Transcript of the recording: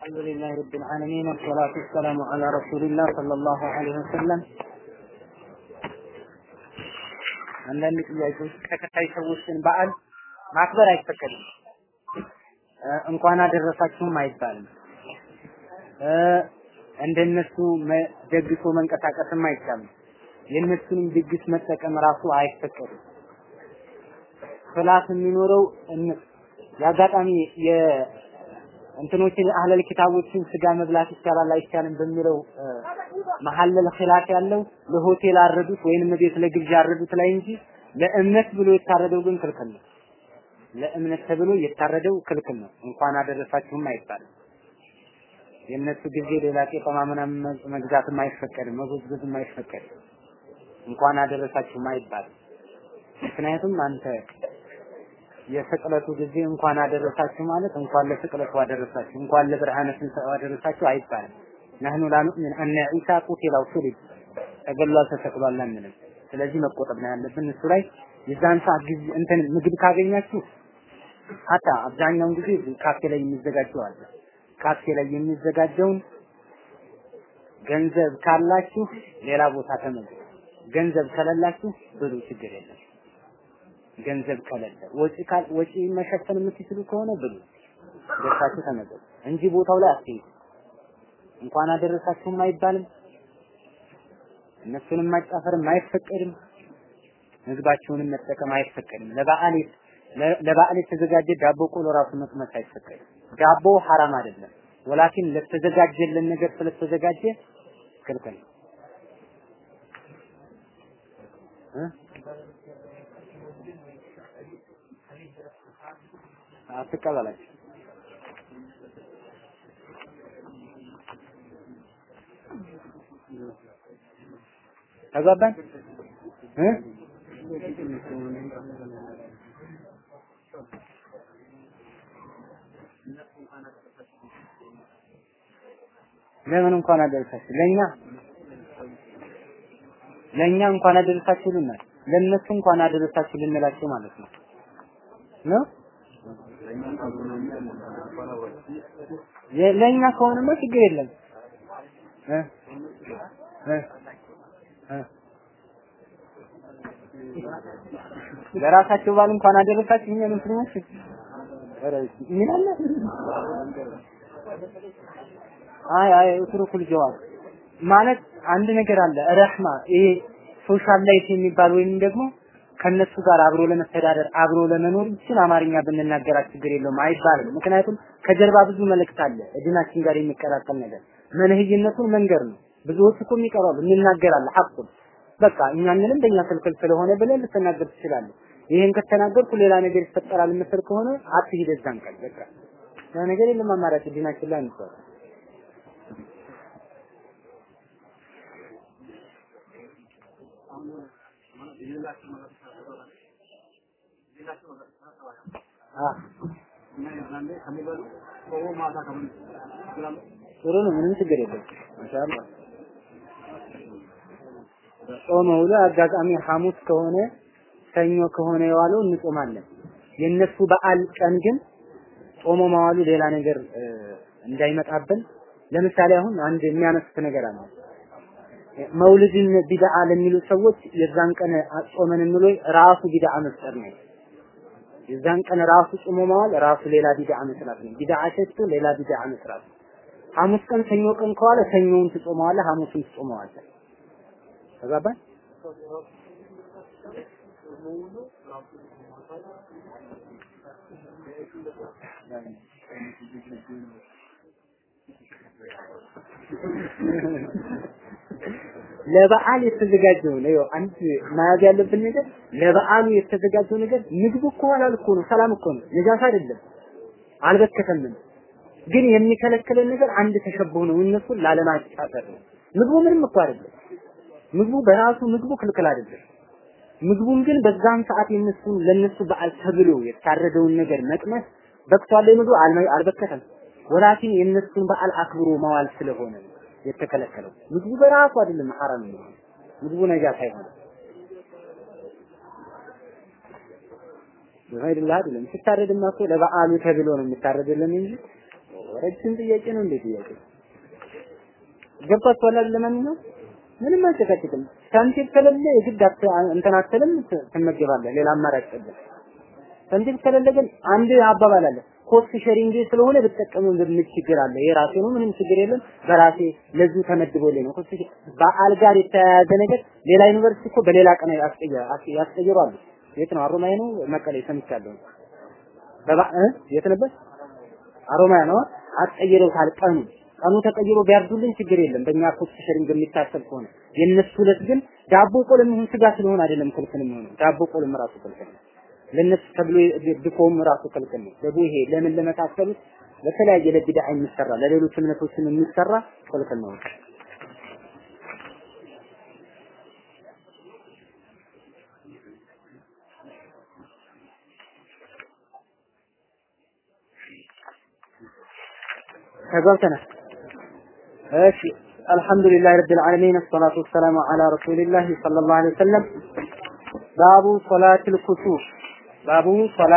الحمد لله رب العالمين والصلاة والسلام على رسول الله صلى الله عليه وسلم አንዳንድ ጥያቄዎች ተከታይ ሰዎችን በዓል ማክበር አይፈቀድም። እንኳን አደረሳችሁም አይባልም። እንደነሱ ደግሶ መንቀሳቀስም አይቻልም። የእነሱንም ድግስ መጠቀም ራሱ አይፈቀድም። ክላስ የሚኖረው የአጋጣሚ የእንትኖችን አህለል ኪታቦችን ስጋ መብላት ይቻላል አይቻልም በሚለው መሐለል ኺላፍ ያለው ለሆቴል አረዱት ወይንም ቤት ለግብዣ አረዱት ላይ እንጂ ለእምነት ብሎ የታረደው ግን ክልክል ነው። ለእምነት ተብሎ የታረደው ክልክል ነው። እንኳን አደረሳችሁም አይባልም። የእነሱ ጊዜ ሌላ ቄጠማ ምናምን መግዛትም አይፈቀድም፣ መጎዝጎዝም አይፈቀድም። እንኳን አደረሳችሁም አይባልም። ምክንያቱም አንተ የስቅለቱ ጊዜ እንኳን አደረሳችሁ ማለት እንኳን ለስቅለቱ አደረሳችሁ እንኳን ለብርሃነ ትንሣኤው አደረሳችሁ አይባልም። ነህኑ ላ ኑእሚን አነ ዒሳ ቁቲለ ወሱሊብ ተገሏል ተሰቅሏል አንልም። ስለዚህ መቆጠብ ነው ያለብን እሱ ላይ የዛን ሰዓት ጊዜ እንትን ምግብ ካገኛችሁ ሀታ አብዛኛውን ጊዜ ካፌ ላይ የሚዘጋጀው አለ። ካፌ ላይ የሚዘጋጀውን ገንዘብ ካላችሁ ሌላ ቦታ ተመገቡ። ገንዘብ ከሌላችሁ ብሉ፣ ችግር የለም። ገንዘብ ከሌለ ወጪ ካል ወጪ መሸፈን የምትችሉ ከሆነ ብሉ፣ ደርሳችሁ ተመገቡ እንጂ ቦታው ላይ አትሄዱ። እንኳን አደረሳችሁም አይባልም። እነሱንም ማጫፈርም አይፈቀድም። ምግባቸውንም መጠቀም አይፈቀድም። ለበዓል ለበዓል የተዘጋጀ ዳቦ ቆሎ ራሱ መቅመስ አይፈቀድም። ዳቦ ሐራም አይደለም፣ ወላኪን ለተዘጋጀልን ነገር ስለተዘጋጀ ክልክል ነው። አትቀበላቸው። ተግባባን? እ? ለምን እንኳን አደረሳችሁ? ለኛ ለኛ እንኳን አደረሳችሁ ልናል ለነሱ እንኳን አደረሳችሁ ልንላቸው ማለት ነው ነው? ለኛ ከሆነማ ችግር የለም። እ? እ? ለራሳቸው ባል እንኳን አደረሳችሁ እኛ ሙስሊሞች ምን አለ? አይ አይ ኡትሩኩል ጀዋብ ማለት አንድ ነገር አለ ረህማ ይሄ ሶሻል ላይፍ የሚባል ወይም ደግሞ ከነሱ ጋር አብሮ ለመተዳደር አብሮ ለመኖር ይችል አማርኛ ብንናገራት ችግር የለውም አይባልም። ምክንያቱም ከጀርባ ብዙ መልእክት አለ እድናችን ጋር የሚቀላቀል ነገር መንህይነቱን መንገር ነው። ብዙዎች እኮ የሚቀራሉ እንናገራለን ሐቁን በቃ እኛ ምንም በእኛ ክልክል ስለሆነ ብለን ልትናገር ትችላለህ። ይሄን ከተናገርኩ ሌላ ነገር ይፈጠራል የምትል ከሆነ አትሂድ እዛን ቀን በቃ ያ ነገር የለም አማራጭ ዲናችን ላይ አንሰራ ጥሩ ነው። ምንም ችግር የለም። ማሻአላ ጾመ አጋጣሚ ሐሙስ ከሆነ ሰኞ ከሆነ የዋለው እንጾማለን። የነሱ በዓል ቀን ግን ጾሞ መዋሉ ሌላ ነገር እንዳይመጣብን ለምሳሌ አሁን አንድ የሚያነሱት ነገር አለ። መውልድን ቢድዓ ለሚሉ ሰዎች የዛን ቀን ጾመን እንሎ ራሱ ቢድዓ መፍጠር ነው። የዛን ቀን ራሱ ጾሞ መዋል ራሱ ሌላ ቢድዓ መስራት ነው። ቢድዓ ሸቶ ሌላ ቢድዓ መስራት ነው። ሐሙስ ቀን ሰኞ ቀን ከዋለ ሰኞውን ትጾመዋለህ፣ ሐሙስን ትጾመዋለህ። ተግባባን? ለበዓል የተዘጋጀው ነው። አንድ መያዝ ያለብን ነገር ለበዓሉ የተዘጋጀው ነገር ምግቡ እኮ ሐላል እኮ ነው፣ ሰላም እኮ ነው፣ ነጃሳ አይደለም፣ አልበከተንም። ግን የሚከለክለን ነገር አንድ ተሸብሁ ነው፣ እነሱን ላለማጫፈር ነው። ምግቡ ምንም እኮ አይደለም። ምግቡ በራሱ ምግቡ ክልክል አይደለም። ምግቡን ግን በዛን ሰዓት የነሱን ለነሱ በዓል ተብሎ የታረደውን ነገር መቅመስ በቅቷል። ምግቡ አልበከተም። ወላኪን የነሱን በዓል አክብሮ መዋል ስለሆነ ነው የተከለከለው። ምግቡ በራሱ አይደለም ሐራም ነው። ምግቡ ነጃሳ አይሆንም። በ غير الله አይደለም። ሲታረድማ እኮ ለበዓሉ ተብሎ ነው የሚታረድልን እንጂ ረጅም ጥያቄ ነው እንዴ ጥያቄ ገብቷችኋል አይደል ለማንኛውም ምንም አልጨቃጭቅም ሳንቲም ከሌለ የግድ እንትን ትመገባለህ ሌላ አማራጭ የለም ሳንቲም ከሌለ ግን አንድ አባባል አለ cost sharing ስለሆነ ብጠቀም ምን ችግር አለ። የራሴ ነው ምንም ችግር የለም። በራሴ ለዚሁ ተመድቦልኝ ነው። cost በዓል ጋር የተያያዘ ነገር ሌላ ዩኒቨርሲቲ እኮ በሌላ ቀን ያስቀየሩ የት ነው? አሮማይ ነው? መቀሌ ሰምቻለሁ። በባ የት ነበር? አሮማያ ነው። አስቀይረውታል ቀኑ። ቀኑ ተቀይሮ ቢያርዱልን ችግር የለም። በእኛ ኮስት ሼሪንግ የሚታሰብ ከሆነ የነሱ ዕለት ግን ዳቦ ቆልም ስጋ ስለሆነ አይደለም ክልክል የሚሆነው። ዳቦ ቆልም ራሱ ክልክል ነው ለነሱ ተብሎ ድፎም ራሱ ክልክል ነው ደግሞ ይሄ ለምን ለመሳሰሉት ለተለያየ ለቢድዓ የሚሰራ ለሌሎች እምነቶችም የሚሰራ ክልክል ነው ተጓብተናል እሺ الحمد لله رب العالمين الصلاة والسلام على رسول الله صلى الله عليه وسلم باب صلاة الكسوف ባቡ ሶላ